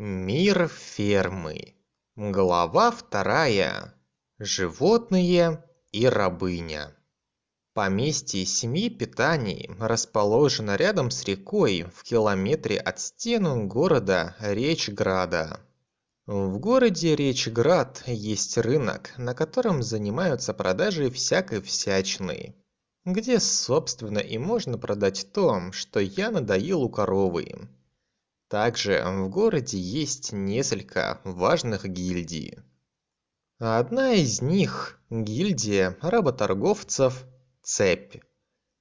Мир фермы. Глава вторая. Животные и рабыня. Поместье семьи Питаний расположено рядом с рекой в километре от стен города Речграда. В городе Речград есть рынок, на котором занимаются продажей всякой всячины, где, собственно, и можно продать то, что я надоел у коровы. Также в городе есть несколько важных гильдий. Одна из них – гильдия работорговцев «Цепь».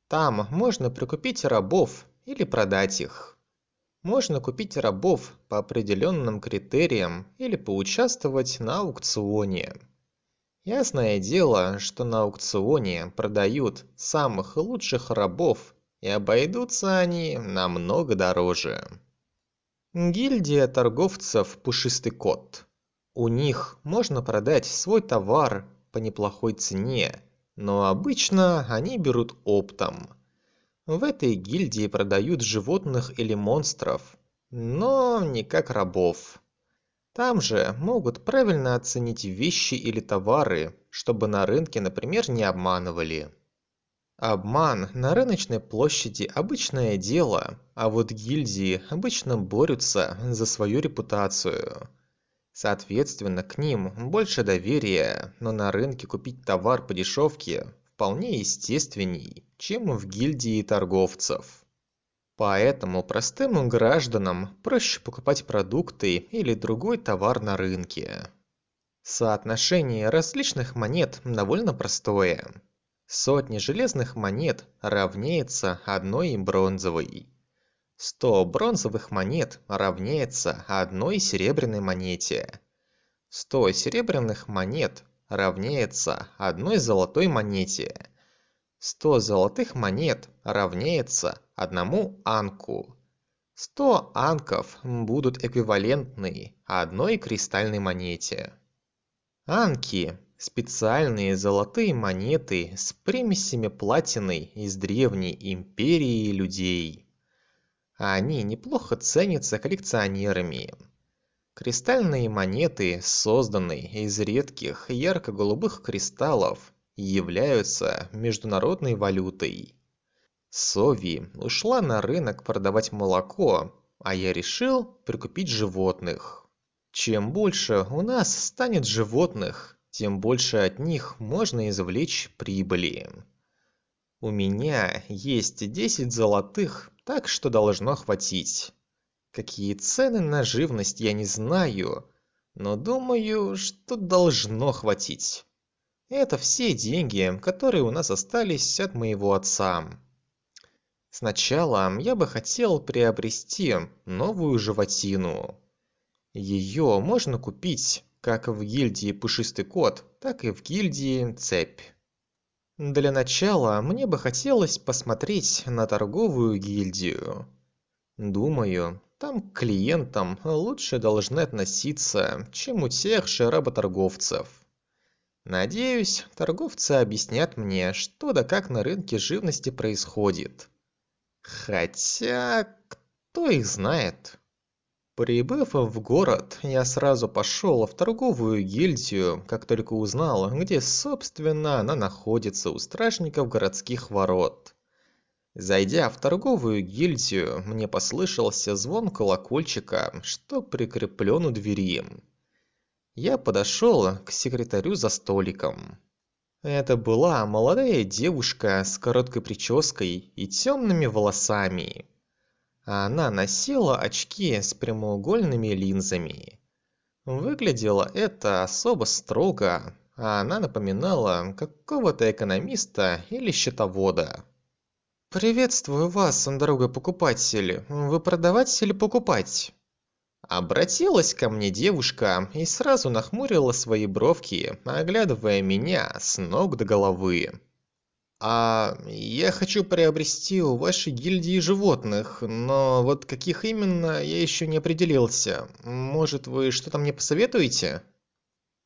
Там можно прикупить рабов или продать их. Можно купить рабов по определенным критериям или поучаствовать на аукционе. Ясное дело, что на аукционе продают самых лучших рабов и обойдутся они намного дороже. Гильдия торговцев «Пушистый кот». У них можно продать свой товар по неплохой цене, но обычно они берут оптом. В этой гильдии продают животных или монстров, но не как рабов. Там же могут правильно оценить вещи или товары, чтобы на рынке, например, не обманывали. Обман на рыночной площади – обычное дело, а вот гильдии обычно борются за свою репутацию. Соответственно, к ним больше доверия, но на рынке купить товар по дешевке вполне естественней, чем в гильдии торговцев. Поэтому простым гражданам проще покупать продукты или другой товар на рынке. Соотношение различных монет довольно простое. Сотни железных монет равняется одной бронзовой. 100 бронзовых монет равняется одной серебряной монете. 100 серебряных монет равняется одной золотой монете. 100 золотых монет равняется одному анку. 100 анков будут эквивалентны одной кристальной монете. Анки – специальные золотые монеты с примесями платины из древней империи людей. Они неплохо ценятся коллекционерами. Кристальные монеты, созданные из редких ярко-голубых кристаллов, являются международной валютой. Сови ушла на рынок продавать молоко, а я решил прикупить животных. Чем больше у нас станет животных, тем больше от них можно извлечь прибыли. У меня есть 10 золотых, так что должно хватить. Какие цены на живность я не знаю, но думаю, что должно хватить. Это все деньги, которые у нас остались от моего отца. Сначала я бы хотел приобрести новую животину. Ее можно купить как в гильдии Пушистый Кот, так и в гильдии Цепь. Для начала мне бы хотелось посмотреть на торговую гильдию. Думаю, там к клиентам лучше должны относиться, чем у тех же работорговцев. Надеюсь, торговцы объяснят мне, что да как на рынке живности происходит. Хотя, кто их знает? Прибыв в город, я сразу пошел в торговую гильдию, как только узнал, где, собственно, она находится у стражников городских ворот. Зайдя в торговую гильдию, мне послышался звон колокольчика, что прикреплен у двери. Я подошел к секретарю за столиком. Это была молодая девушка с короткой прической и темными волосами. Она носила очки с прямоугольными линзами. Выглядело это особо строго, а она напоминала какого-то экономиста или счетовода. «Приветствую вас, дорогой покупатель. Вы продавать или покупать?» Обратилась ко мне девушка и сразу нахмурила свои бровки, оглядывая меня с ног до головы. «А я хочу приобрести у вашей гильдии животных, но вот каких именно, я еще не определился. Может, вы что-то мне посоветуете?»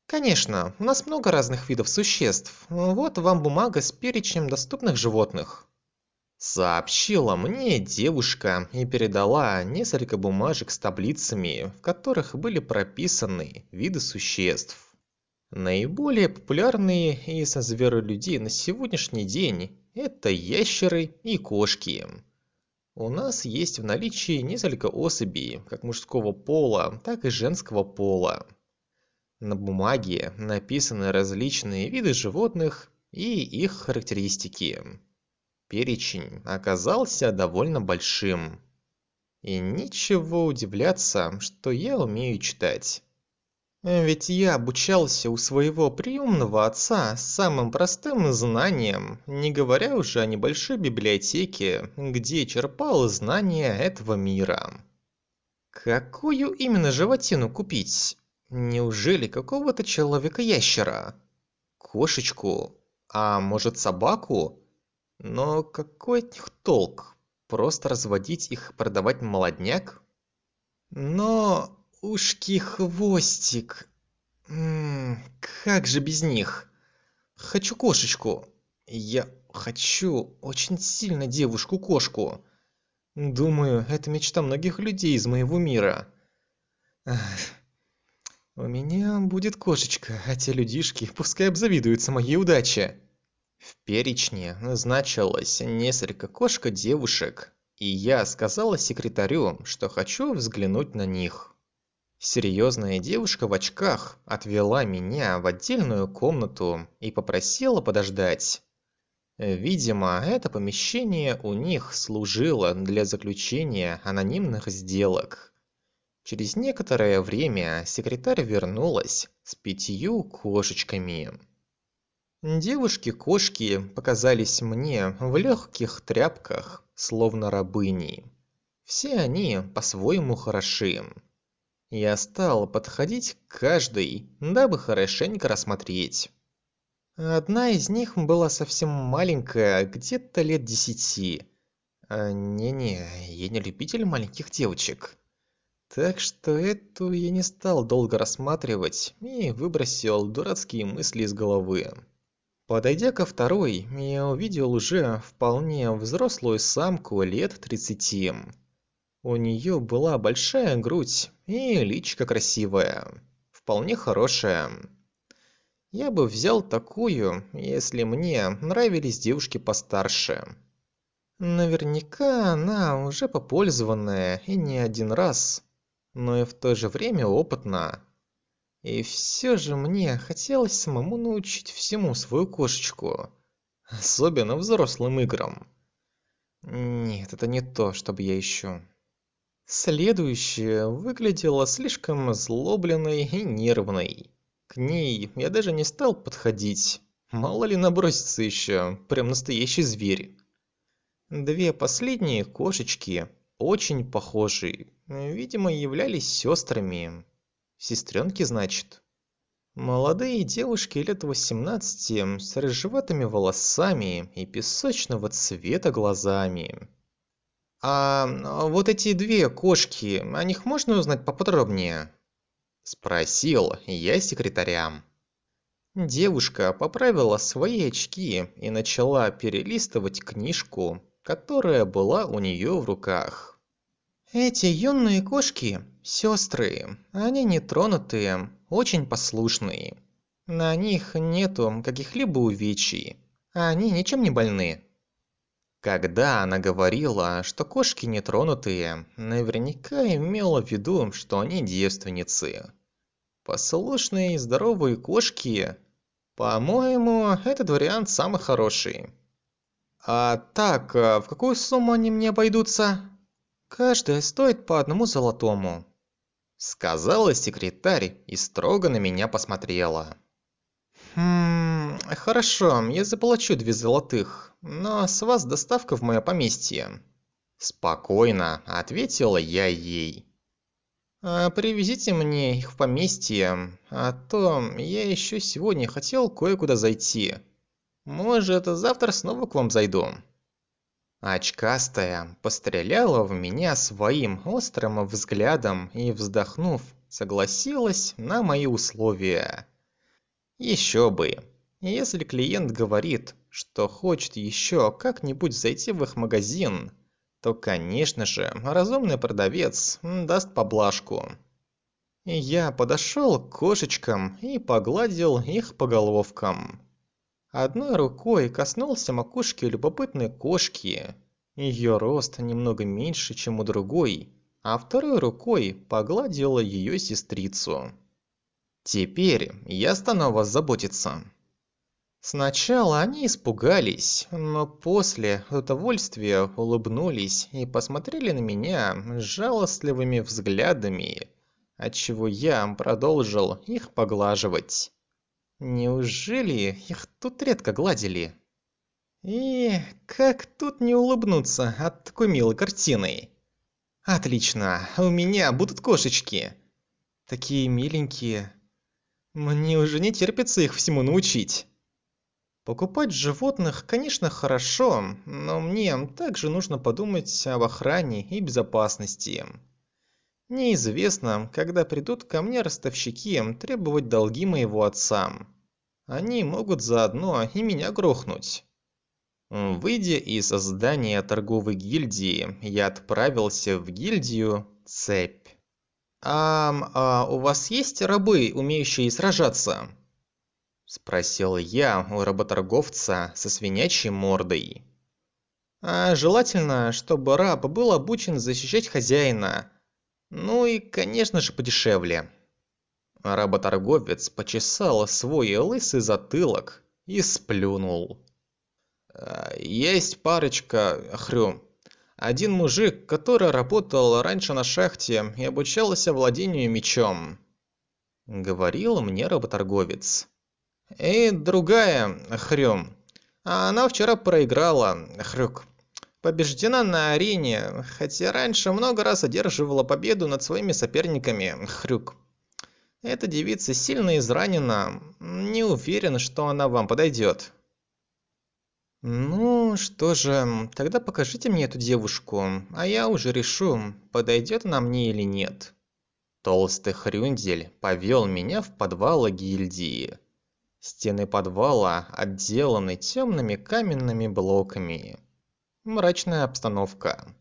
«Конечно, у нас много разных видов существ. Вот вам бумага с перечнем доступных животных». сообщила мне девушка и передала несколько бумажек с таблицами, в которых были прописаны виды существ. Наиболее популярные из зверолюдей на сегодняшний день – это ящеры и кошки. У нас есть в наличии несколько особей, как мужского пола, так и женского пола. На бумаге написаны различные виды животных и их характеристики. Перечень оказался довольно большим. И ничего удивляться, что я умею читать. Ведь я обучался у своего приемного отца самым простым знаниям, не говоря уже о небольшой библиотеке, где черпал знания этого мира. Какую именно животину купить? Неужели какого-то человека-ящера? Кошечку? А может собаку? Но какой от них толк? Просто разводить их, продавать молодняк? Но ушки хвостик. Ммм, как же без них? Хочу кошечку. Я хочу очень сильно девушку-кошку. Думаю, это мечта многих людей из моего мира. у меня будет кошечка, а те людишки пускай обзавидуются моей удаче. В перечне значилось несколько кошка-девушек, и я сказала секретарю, что хочу взглянуть на них. Серьезная девушка в очках отвела меня в отдельную комнату и попросила подождать. Видимо, это помещение у них служило для заключения анонимных сделок. Через некоторое время секретарь вернулась с пятью кошечками. Девушки-кошки показались мне в легких тряпках, словно рабыни. Все они по-своему хороши. Я стал подходить к каждой, дабы хорошенько рассмотреть. Одна из них была совсем маленькая, где-то лет десяти. А, не-не, я не любитель маленьких девочек. Так что эту я не стал долго рассматривать и выбросил дурацкие мысли из головы. Подойдя ко второй, я увидел уже вполне взрослую самку лет тридцати. У нее была большая грудь и личико красивое, вполне хорошее. Я бы взял такую, если мне нравились девушки постарше. Наверняка она уже попользованная и не один раз, но и в то же время опытна. И все же мне хотелось самому научить всему свою кошечку. Особенно взрослым играм. Нет, это не то, чтобы я ищу. Следующая выглядела слишком злобленной и нервной. К ней я даже не стал подходить. Мало ли набросится еще, прям настоящий зверь. Две последние кошечки, очень похожие, видимо, являлись сестрами сестренки значит молодые девушки лет восемнадцати с рыжеватыми волосами и песочного цвета глазами а вот эти две кошки о них можно узнать поподробнее? Спросил я секретаря. Девушка поправила свои очки и начала перелистывать книжку которая была у нее в руках. Эти юные кошки сестры они нетронутые очень послушные. На них нету каких-либо увечий. Они ничем не больны когда она говорила что кошки нетронутые наверняка имела в виду что они девственницы. Послушные и здоровые кошки по-моему этот вариант самый хороший. А так а в какую сумму они мне обойдутся? Каждая стоит по одному золотому. Сказала секретарь и строго на меня посмотрела. Хм хорошо я заплачу две золотых но с вас доставка в мое поместье спокойно ответила я ей. А привезите мне их в поместье а то я еще сегодня хотел кое-куда зайти. Может завтра снова к вам зайду? Очкастая постреляла в меня своим острым взглядом и вздохнув согласилась на мои условия. Еще бы если клиент говорит что хочет еще как-нибудь зайти в их магазин, то, конечно же, разумный продавец даст поблажку. Я подошел к кошечкам и погладил их по головкам. Одной рукой коснулся макушки любопытной кошки. Ее рост немного меньше, чем у другой, а второй рукой погладил ее сестрицу. Теперь я стану вас заботиться. Сначала они испугались, но после удовольствия улыбнулись и посмотрели на меня жалостливыми взглядами, отчего я продолжил их поглаживать. Неужели их тут редко гладили? И как тут не улыбнуться от такой милой картины? Отлично, у меня будут кошечки. Такие миленькие. Мне уже не терпится их всему научить. Покупать животных, конечно, хорошо, но мне также нужно подумать об охране и безопасности. Неизвестно, когда придут ко мне ростовщики требовать долги моего отца. Они могут заодно и меня грохнуть. Выйдя из здания торговой гильдии, я отправился в гильдию «Цепь». «А, а у вас есть рабы, умеющие сражаться?» Спросил я у работорговца со свинячьей мордой. А желательно, чтобы раб был обучен защищать хозяина. Ну и, конечно же, подешевле. Работорговец почесал свой лысый затылок и сплюнул. «Э, есть парочка, хрю. Один мужик, который работал раньше на шахте и обучался владению мечом. Говорил мне работорговец. И другая, Хрюм. Она вчера проиграла, Хрюк. Побеждена на арене, хотя раньше много раз одерживала победу над своими соперниками, Хрюк. Эта девица сильно изранена. Не уверен, что она вам подойдет. Ну, что же, тогда покажите мне эту девушку, а я уже решу, подойдет она мне или нет. Толстый хрюндель повел меня в подвал гильдии. Стены подвала отделаны темными каменными блоками. Мрачная обстановка.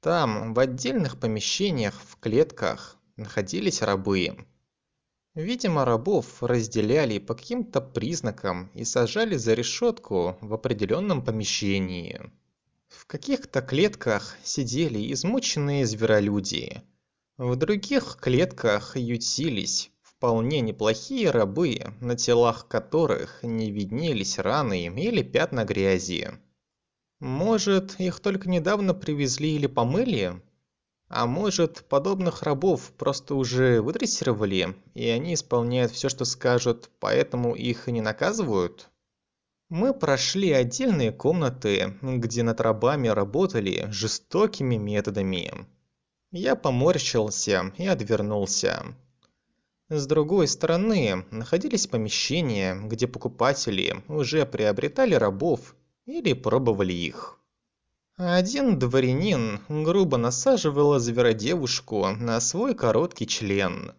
Там, в отдельных помещениях, в клетках, находились рабы. Видимо, рабов разделяли по каким-то признакам и сажали за решетку в определенном помещении. В каких-то клетках сидели измученные зверолюди. В других клетках ютились вполне неплохие рабы, на телах которых не виднелись раны или пятна грязи. Может, их только недавно привезли или помыли? А может, подобных рабов просто уже выдрессировали, и они исполняют все, что скажут, поэтому их и не наказывают? Мы прошли отдельные комнаты, где над рабами работали жестокими методами. Я поморщился и отвернулся. С другой стороны, находились помещения, где покупатели уже приобретали рабов или пробовали их. Один дворянин грубо насаживал зверодевушку на свой короткий член.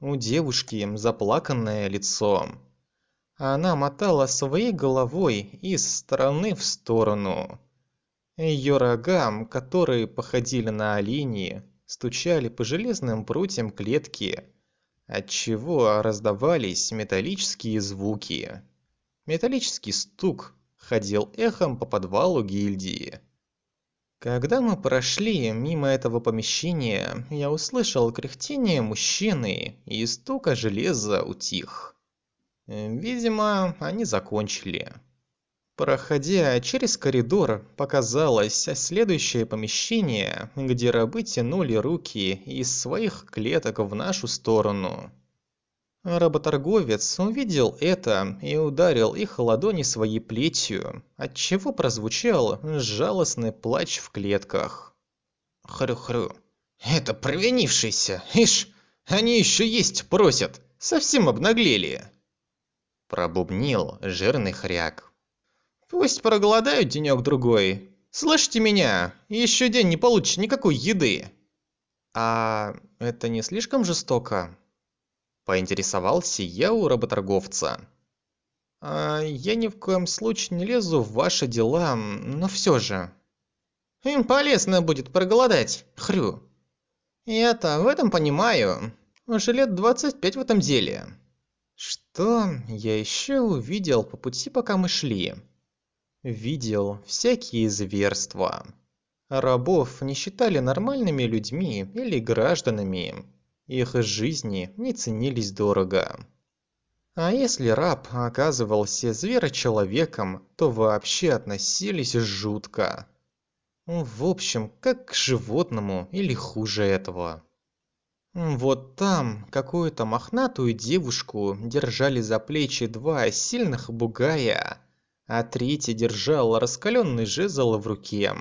У девушки заплаканное лицо. Она мотала своей головой из стороны в сторону. Ее рога, которые походили на оленьи, стучали по железным прутьям клетки, отчего раздавались металлические звуки. Металлический стук ходил эхом по подвалу гильдии. Когда мы прошли мимо этого помещения, я услышал кряхтение мужчины, и стука железа утих. Видимо, они закончили. Проходя через коридор, показалось следующее помещение, где рабы тянули руки из своих клеток в нашу сторону. Работорговец увидел это и ударил их ладони своей плетью, отчего прозвучал жалостный плач в клетках. Хрю-хрю. «Это провинившиеся! Ишь, они еще есть просят! Совсем обнаглели!» Пробубнил жирный хряк. Пусть проголодают денек-другой. Слышите меня? Еще день не получишь никакой еды. А это не слишком жестоко? Поинтересовался я у работорговца. А я ни в коем случае не лезу в ваши дела, но все же. Им полезно будет проголодать, хрю. Я-то в этом понимаю. Уже лет 25 в этом деле. Что я еще увидел по пути, пока мы шли? Видел всякие зверства. Рабов не считали нормальными людьми или гражданами. Их жизни не ценились дорого. А если раб оказывался зверочеловеком, то вообще относились жутко. В общем, как к животному или хуже этого. Вот там какую-то мохнатую девушку держали за плечи два сильных бугая, а третий держал раскаленный жезл в руке.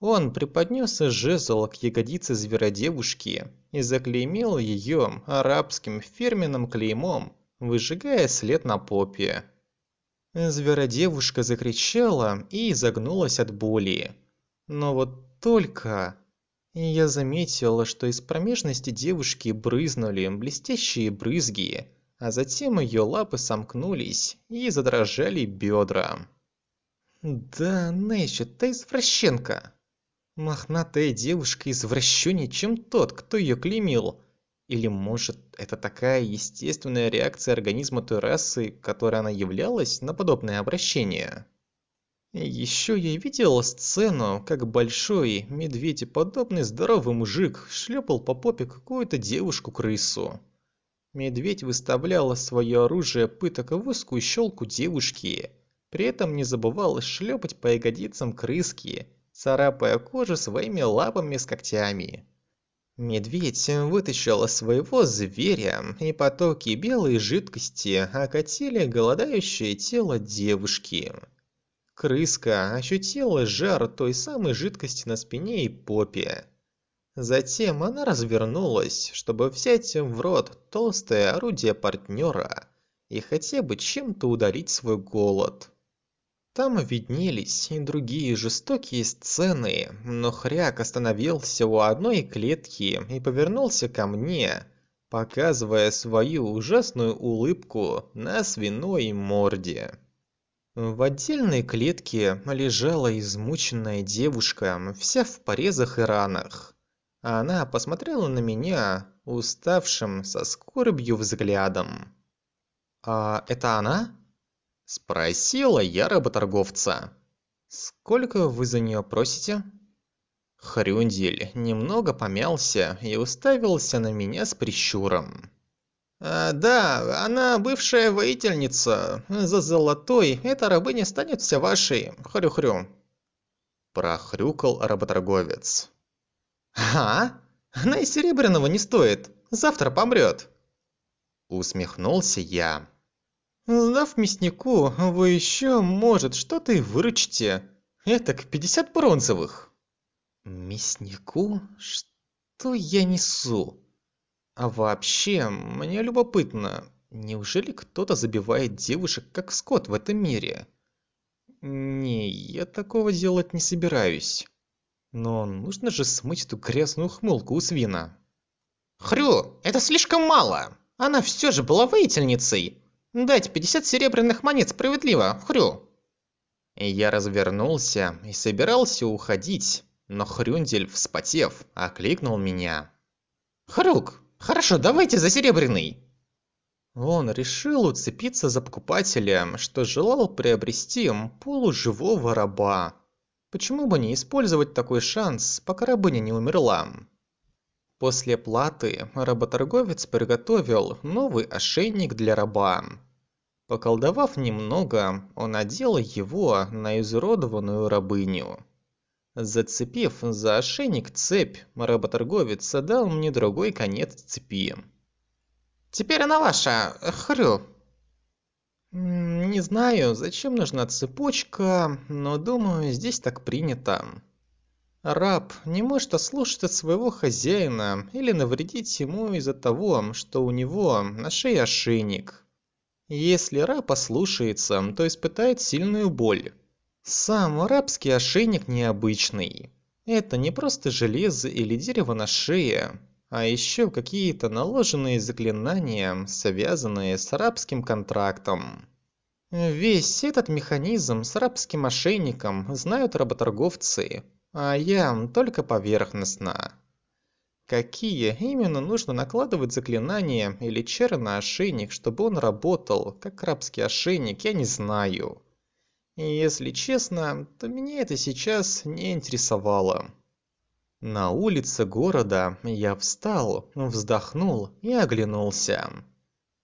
Он преподнес жезл к ягодице зверодевушки и заклеймил ее арабским фирменным клеймом выжигая след на попе. Зверодевушка закричала и изогнулась от боли. Но вот только... Я заметила, что из промежности девушки брызнули блестящие брызги, а затем ее лапы сомкнулись и задрожали бедра. Да, Нэйча, ты извращенка. Мохнатая девушка извращеннее, чем тот, кто ее клеймил. Или может это такая естественная реакция организма той расы, которой она являлась на подобное обращение? Еще я видел сцену, как большой, медведеподобный здоровый мужик шлепал по попе какую-то девушку-крысу. Медведь выставлял свое оружие пыток в узкую щелку девушки, при этом не забывал шлепать по ягодицам крыски, царапая кожу своими лапами с когтями. Медведь вытащил своего зверя, и потоки белой жидкости окатили голодающее тело девушки. Крыска ощутила жар той самой жидкости на спине и попе. Затем она развернулась, чтобы взять в рот толстое орудие партнера и хотя бы чем-то удалить свой голод. Там виднелись и другие жестокие сцены, но хряк остановился у одной клетки и повернулся ко мне, показывая свою ужасную улыбку на свиной морде. В отдельной клетке лежала измученная девушка, вся в порезах и ранах. Она посмотрела на меня уставшим со скорбью взглядом. «А это она?» Спросила я работорговца. «Сколько вы за нее просите?» Хрюндель немного помялся и уставился на меня с прищуром. А, «Да, она бывшая воительница. За золотой эта рабыня станет вся вашей. Хрю-хрю». Прохрюкал работорговец. «А? Она и серебряного не стоит. Завтра помрет». Усмехнулся я. Сдав мяснику, вы еще, может, что-то и выручите. Этак 50 бронзовых. Мяснику? Что я несу? А вообще, мне любопытно, неужели кто-то забивает девушек как скот в этом мире? Не, я такого делать не собираюсь. Но нужно же смыть эту грязную хмылку у свина. Хрю, это слишком мало. Она все же была воительницей. Дать 50 серебряных монет справедливо, хрю. Я развернулся и собирался уходить, но Хрюндель, вспотев, окликнул меня. «Хрюк, хорошо, давайте за серебряный!» Он решил уцепиться за покупателя, что желал приобрести полуживого раба. Почему бы не использовать такой шанс, пока рабыня не умерла? После платы работорговец приготовил новый ошейник для раба. Поколдовав немного, он надел его на изуродованную рабыню. Зацепив за ошейник цепь, работорговец дал мне другой конец цепи. «Теперь она ваша, хрю!» «Не знаю, зачем нужна цепочка, но думаю, здесь так принято. Раб не может ослушаться своего хозяина или навредить ему из-за того, что у него на шее ошейник. Если раб послушается, то испытает сильную боль. Сам арабский ошейник необычный. Это не просто железо или дерево на шее, а еще какие-то наложенные заклинания, связанные с арабским контрактом. Весь этот механизм с рабским ошейником знают работорговцы, а я только поверхностно. Какие именно нужно накладывать заклинания или чары на ошейник, чтобы он работал, как рабский ошейник, я не знаю. И если честно, то меня это сейчас не интересовало. На улице города я встал, вздохнул и оглянулся.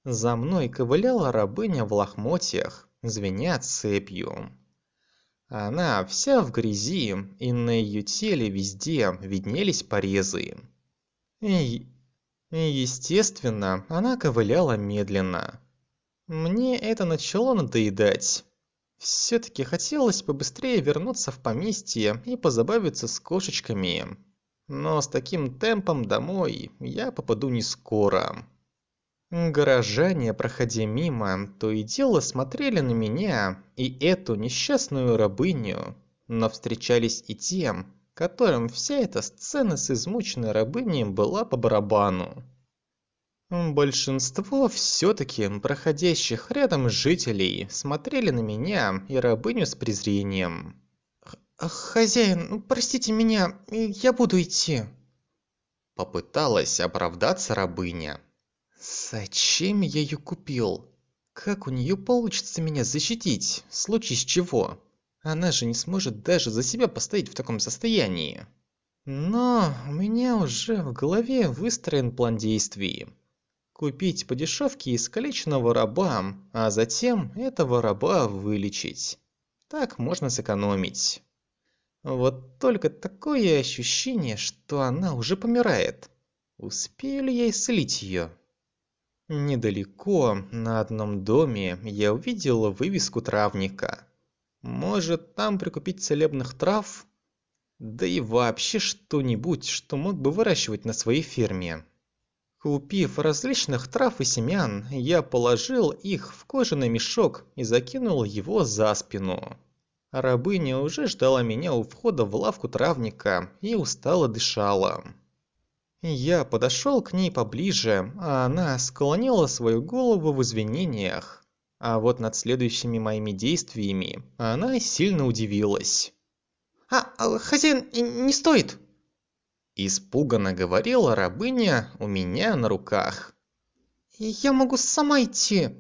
За мной ковыляла рабыня в лохмотьях, звеня цепью. Она вся в грязи, и на ее теле везде виднелись порезы. И, естественно, она ковыляла медленно. Мне это начало надоедать. Все-таки хотелось побыстрее вернуться в поместье и позабавиться с кошечками. Но с таким темпом домой я попаду не скоро. Горожане, проходя мимо, то и дело смотрели на меня и эту несчастную рабыню, но встречались и тем, которым вся эта сцена с измученной рабыней была по барабану. Большинство все-таки проходящих рядом жителей смотрели на меня и рабыню с презрением. «Хозяин, простите меня, я буду идти». Попыталась оправдаться рабыня. Зачем я ее купил? Как у нее получится меня защитить, в случае с чего? Она же не сможет даже за себя постоять в таком состоянии. Но у меня уже в голове выстроен план действий. Купить по дешевке искалеченного раба, а затем этого раба вылечить. Так можно сэкономить. Вот только такое ощущение, что она уже помирает. Успею ли я исцелить ее? Недалеко, на одном доме, я увидел вывеску травника. Может, там прикупить целебных трав? Да и вообще что-нибудь, что мог бы выращивать на своей ферме. Купив различных трав и семян, я положил их в кожаный мешок и закинул его за спину. Рабыня уже ждала меня у входа в лавку травника и устало дышала. Я подошел к ней поближе, а она склонила свою голову в извинениях. А вот над следующими моими действиями она сильно удивилась. «А, а хозяин, не стоит!» Испуганно говорила рабыня у меня на руках. «Я могу сама идти!»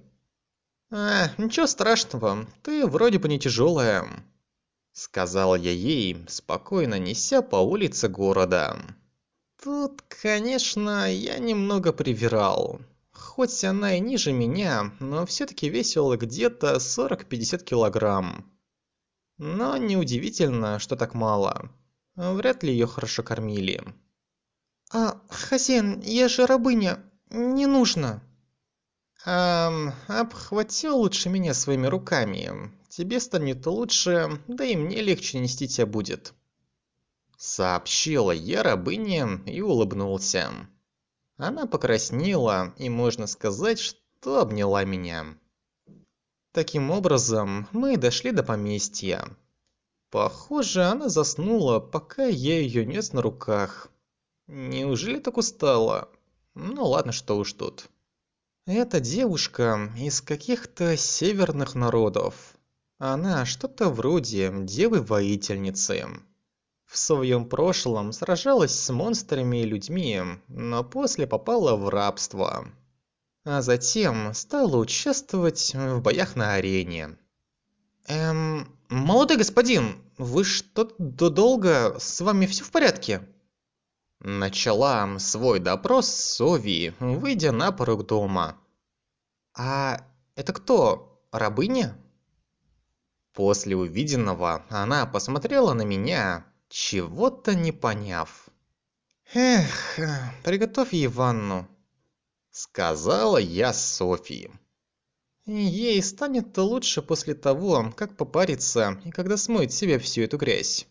«А, ничего страшного, ты вроде бы не тяжелая», — сказал я ей, спокойно неся по улице города. Тут, конечно, я немного привирал. Хоть она и ниже меня, но все-таки весила где-то 40-50 килограмм. Но неудивительно, что так мало. Вряд ли ее хорошо кормили. «А, хозяин, я же рабыня, не нужно». «Эм, обхвати лучше меня своими руками. Тебе станет лучше, да и мне легче нести тебя будет» сообщила я рабыне и улыбнулся. Она покраснела и, можно сказать, что обняла меня. Таким образом, мы дошли до поместья. Похоже, она заснула, пока я ее нес на руках. Неужели так устала? Ну ладно, что уж тут. Эта девушка из каких-то северных народов. Она что-то вроде девы-воительницы в своем прошлом сражалась с монстрами и людьми, но после попала в рабство. А затем стала участвовать в боях на арене. Эм, молодой господин, вы что-то долго, с вами все в порядке? Начала свой допрос Сови, выйдя на порог дома. А это кто, рабыня? После увиденного она посмотрела на меня, чего-то не поняв. «Эх, приготовь ей ванну», — сказала я Софии. Ей станет лучше после того, как попарится и когда смоет себе всю эту грязь.